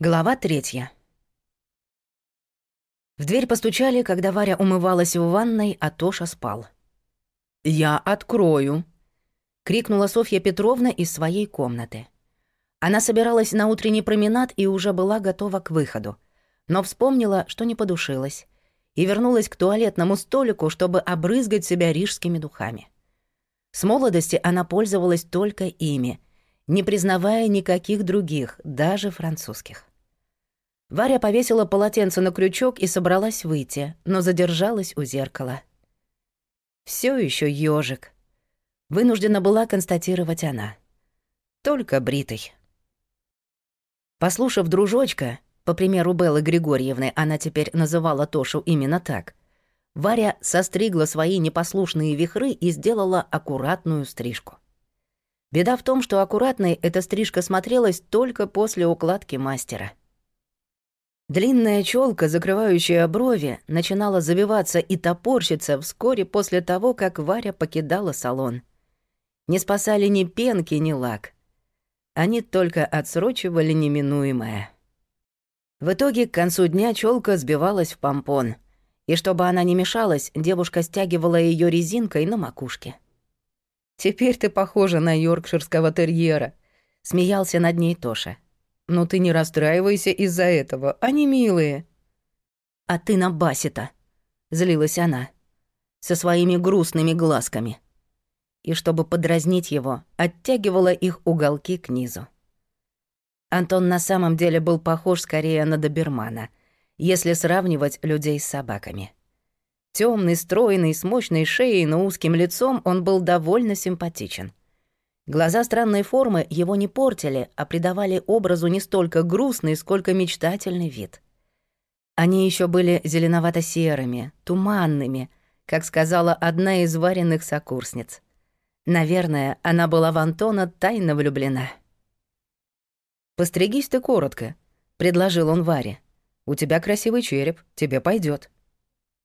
Глава третья. В дверь постучали, когда Варя умывалась в ванной, а Тоша спал. «Я открою!» — крикнула Софья Петровна из своей комнаты. Она собиралась на утренний променад и уже была готова к выходу, но вспомнила, что не подушилась, и вернулась к туалетному столику, чтобы обрызгать себя рижскими духами. С молодости она пользовалась только ими, не признавая никаких других, даже французских. Варя повесила полотенце на крючок и собралась выйти, но задержалась у зеркала. Все еще ежик. Вынуждена была констатировать она. Только бритый. Послушав дружочка, по примеру Беллы Григорьевны, она теперь называла Тошу именно так, Варя состригла свои непослушные вихры и сделала аккуратную стрижку. Беда в том, что аккуратной эта стрижка смотрелась только после укладки мастера. Длинная челка, закрывающая брови, начинала завиваться и топорщиться вскоре после того, как Варя покидала салон. Не спасали ни пенки, ни лак. Они только отсрочивали неминуемое. В итоге к концу дня челка сбивалась в помпон, и чтобы она не мешалась, девушка стягивала ее резинкой на макушке. «Теперь ты похожа на йоркширского терьера», — смеялся над ней Тоша. Но ты не расстраивайся из-за этого, они милые. А ты на Басита, злилась она, со своими грустными глазками. И чтобы подразнить его, оттягивала их уголки к низу. Антон на самом деле был похож скорее на добермана, если сравнивать людей с собаками. Темный, стройный, с мощной шеей, но узким лицом он был довольно симпатичен. Глаза странной формы его не портили, а придавали образу не столько грустный, сколько мечтательный вид. Они еще были зеленовато-серыми, туманными, как сказала одна из вареных сокурсниц. Наверное, она была в Антона тайно влюблена. «Постригись ты коротко», — предложил он Варе. «У тебя красивый череп, тебе пойдет.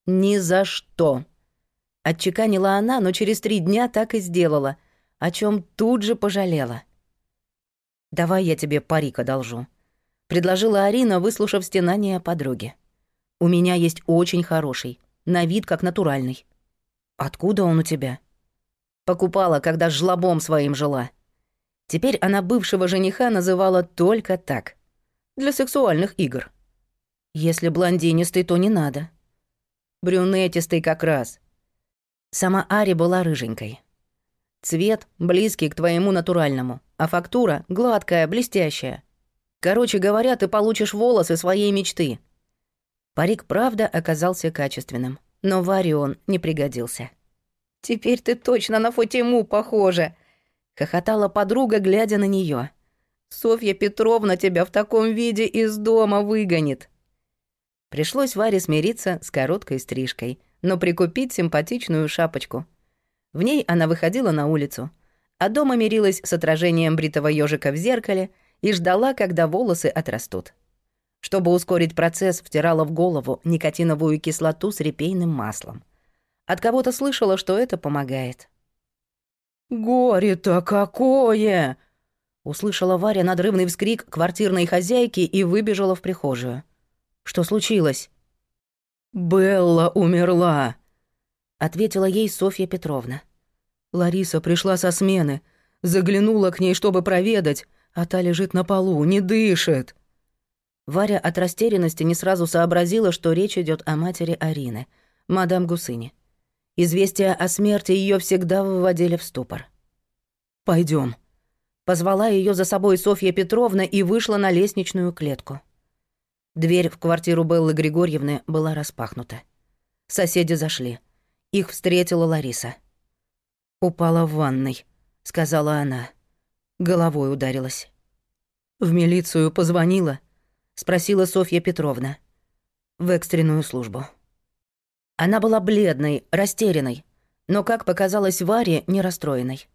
«Ни за что!» Отчеканила она, но через три дня так и сделала — о чем тут же пожалела. «Давай я тебе парик одолжу», — предложила Арина, выслушав стенание подруги. «У меня есть очень хороший, на вид как натуральный». «Откуда он у тебя?» «Покупала, когда жлобом своим жила». Теперь она бывшего жениха называла только так. Для сексуальных игр. Если блондинистый, то не надо. Брюнетистый как раз. Сама Ари была рыженькой. Цвет близкий к твоему натуральному, а фактура гладкая, блестящая. Короче говоря, ты получишь волосы своей мечты. Парик, правда, оказался качественным, но Варе он не пригодился. «Теперь ты точно на Фатиму похожа!» — хохотала подруга, глядя на нее. «Софья Петровна тебя в таком виде из дома выгонит!» Пришлось Варе смириться с короткой стрижкой, но прикупить симпатичную шапочку — в ней она выходила на улицу, а дома мирилась с отражением бритого ежика в зеркале и ждала, когда волосы отрастут. Чтобы ускорить процесс, втирала в голову никотиновую кислоту с репейным маслом. От кого-то слышала, что это помогает. «Горе-то какое!» Услышала Варя надрывный вскрик квартирной хозяйки и выбежала в прихожую. «Что случилось?» «Белла умерла!» Ответила ей Софья Петровна. Лариса пришла со смены, заглянула к ней, чтобы проведать, а та лежит на полу, не дышит. Варя от растерянности не сразу сообразила, что речь идет о матери Арины, мадам Гусыни. Известия о смерти ее всегда выводили в ступор. Пойдем. Позвала ее за собой Софья Петровна и вышла на лестничную клетку. Дверь в квартиру Беллы Григорьевны была распахнута. Соседи зашли. Их встретила Лариса. «Упала в ванной», — сказала она. Головой ударилась. «В милицию позвонила?» — спросила Софья Петровна. «В экстренную службу». Она была бледной, растерянной, но, как показалось Варе, не расстроенной.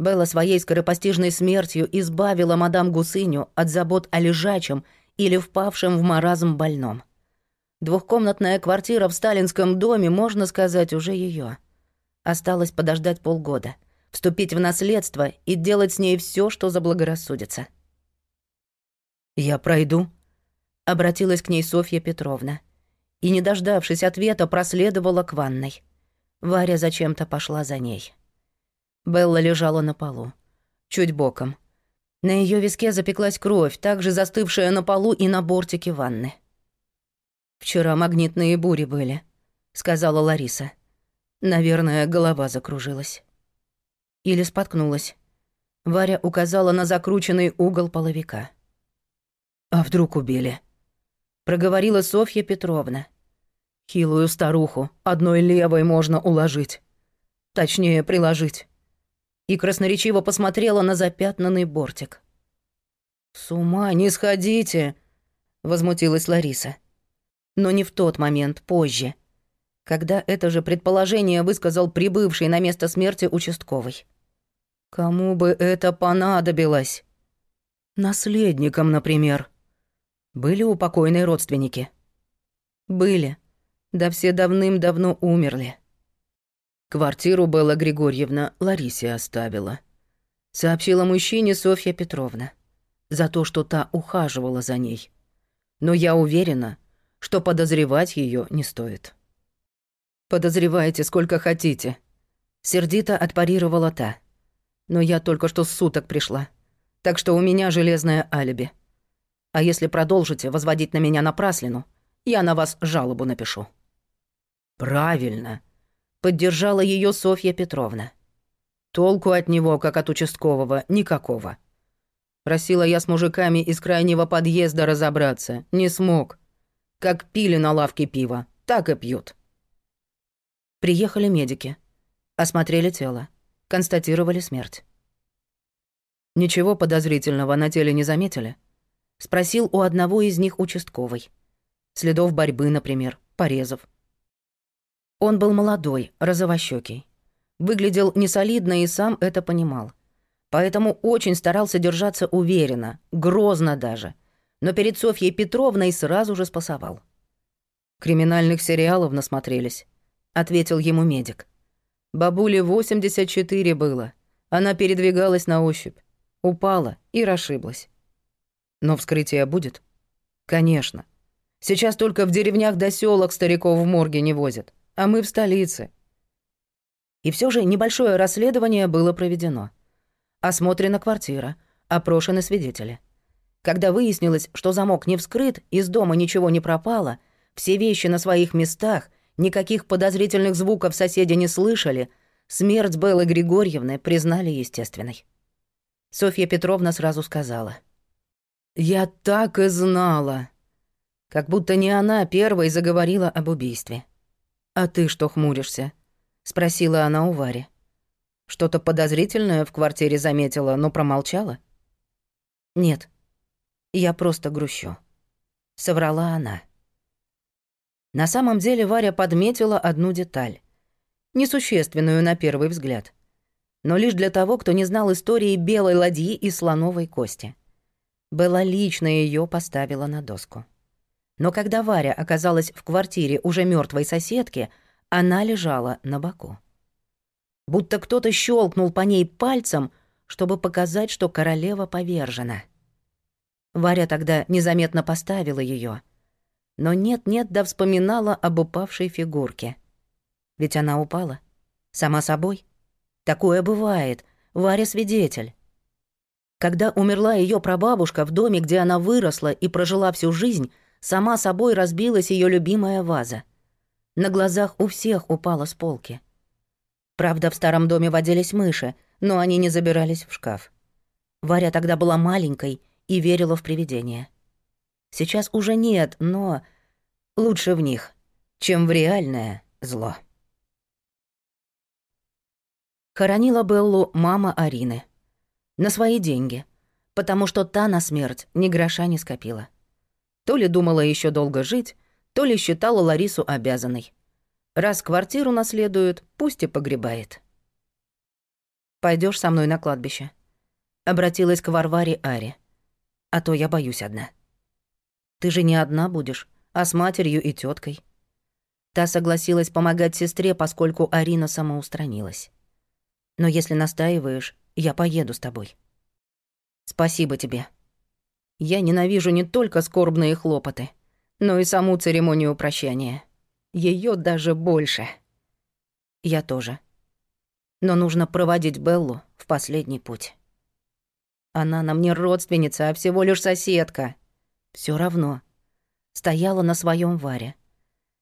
Белла своей скоропостижной смертью избавила мадам Гусыню от забот о лежачем или впавшем в маразм больном. Двухкомнатная квартира в сталинском доме, можно сказать, уже ее. Осталось подождать полгода, вступить в наследство и делать с ней все, что заблагорассудится. «Я пройду», Обратилась к ней Софья Петровна. И, не дождавшись ответа, проследовала к ванной. Варя зачем-то пошла за ней. Белла лежала на полу, чуть боком. На ее виске запеклась кровь, также застывшая на полу и на бортике ванны. «Вчера магнитные бури были», — сказала Лариса. Наверное, голова закружилась. Или споткнулась. Варя указала на закрученный угол половика. «А вдруг убили?» Проговорила Софья Петровна. «Хилую старуху одной левой можно уложить. Точнее, приложить». И красноречиво посмотрела на запятнанный бортик. «С ума не сходите!» — возмутилась Лариса но не в тот момент, позже, когда это же предположение высказал прибывший на место смерти участковый. Кому бы это понадобилось? Наследникам, например. Были у покойной родственники? Были. Да все давным-давно умерли. Квартиру Белла Григорьевна Ларисе оставила. Сообщила мужчине Софья Петровна. За то, что та ухаживала за ней. Но я уверена, что подозревать ее не стоит. «Подозревайте сколько хотите», — сердито отпарировала та. «Но я только что с суток пришла, так что у меня железное алиби. А если продолжите возводить на меня напраслину, я на вас жалобу напишу». «Правильно», — поддержала ее Софья Петровна. «Толку от него, как от участкового, никакого. Просила я с мужиками из крайнего подъезда разобраться, не смог. Как пили на лавке пиво, так и пьют. Приехали медики. Осмотрели тело. Констатировали смерть. Ничего подозрительного на теле не заметили? Спросил у одного из них участковый. Следов борьбы, например, порезов. Он был молодой, розовощёкий. Выглядел несолидно и сам это понимал. Поэтому очень старался держаться уверенно, грозно даже — но перед Софьей Петровной сразу же спасовал. «Криминальных сериалов насмотрелись», — ответил ему медик. «Бабуле 84 было. Она передвигалась на ощупь, упала и расшиблась. Но вскрытие будет? Конечно. Сейчас только в деревнях до сёлок стариков в морге не возят, а мы в столице. И все же небольшое расследование было проведено. Осмотрена квартира, опрошены свидетели. Когда выяснилось, что замок не вскрыт, из дома ничего не пропало, все вещи на своих местах, никаких подозрительных звуков соседи не слышали, смерть Беллы Григорьевны признали естественной. Софья Петровна сразу сказала. «Я так и знала!» Как будто не она первой заговорила об убийстве. «А ты что хмуришься?» — спросила она у Вари. «Что-то подозрительное в квартире заметила, но промолчала?» «Нет», я просто грущу. Соврала она. На самом деле Варя подметила одну деталь. Несущественную на первый взгляд. Но лишь для того, кто не знал истории белой ладьи и слоновой кости. Была лично ее поставила на доску. Но когда Варя оказалась в квартире уже мертвой соседки, она лежала на боку. Будто кто-то щелкнул по ней пальцем, чтобы показать, что королева повержена. Варя тогда незаметно поставила ее, Но нет-нет, да вспоминала об упавшей фигурке. Ведь она упала. Сама собой. Такое бывает. Варя свидетель. Когда умерла ее прабабушка в доме, где она выросла и прожила всю жизнь, сама собой разбилась ее любимая ваза. На глазах у всех упала с полки. Правда, в старом доме водились мыши, но они не забирались в шкаф. Варя тогда была маленькой — и верила в привидения. Сейчас уже нет, но лучше в них, чем в реальное зло. Хоронила Беллу мама Арины. На свои деньги, потому что та на смерть ни гроша не скопила. То ли думала еще долго жить, то ли считала Ларису обязанной. Раз квартиру наследует, пусть и погребает. Пойдешь со мной на кладбище?» Обратилась к Варваре Ари а то я боюсь одна. Ты же не одна будешь, а с матерью и теткой. Та согласилась помогать сестре, поскольку Арина самоустранилась. Но если настаиваешь, я поеду с тобой. Спасибо тебе. Я ненавижу не только скорбные хлопоты, но и саму церемонию прощания. Ее даже больше. Я тоже. Но нужно проводить Беллу в последний путь. Она нам не родственница, а всего лишь соседка. Все равно. Стояла на своем варе.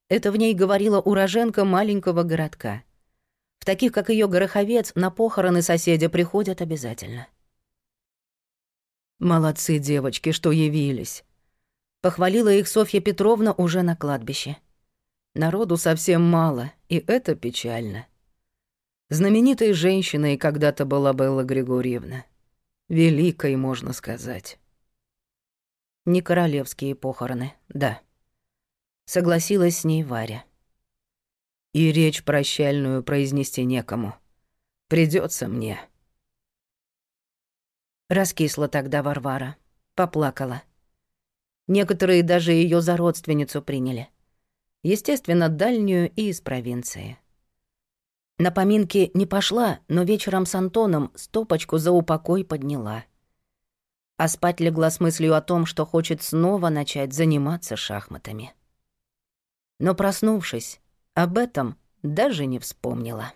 Это в ней говорила уроженка маленького городка. В таких, как ее Гороховец, на похороны соседи приходят обязательно. «Молодцы девочки, что явились», — похвалила их Софья Петровна уже на кладбище. «Народу совсем мало, и это печально. Знаменитой женщиной когда-то была Белла Григорьевна. Великой, можно сказать». «Не королевские похороны, да», — согласилась с ней Варя. «И речь прощальную произнести некому. Придется мне». Раскисла тогда Варвара. Поплакала. Некоторые даже ее за родственницу приняли. Естественно, дальнюю и из провинции. На поминки не пошла, но вечером с Антоном стопочку за упокой подняла. А спать легла с мыслью о том, что хочет снова начать заниматься шахматами. Но проснувшись, об этом даже не вспомнила.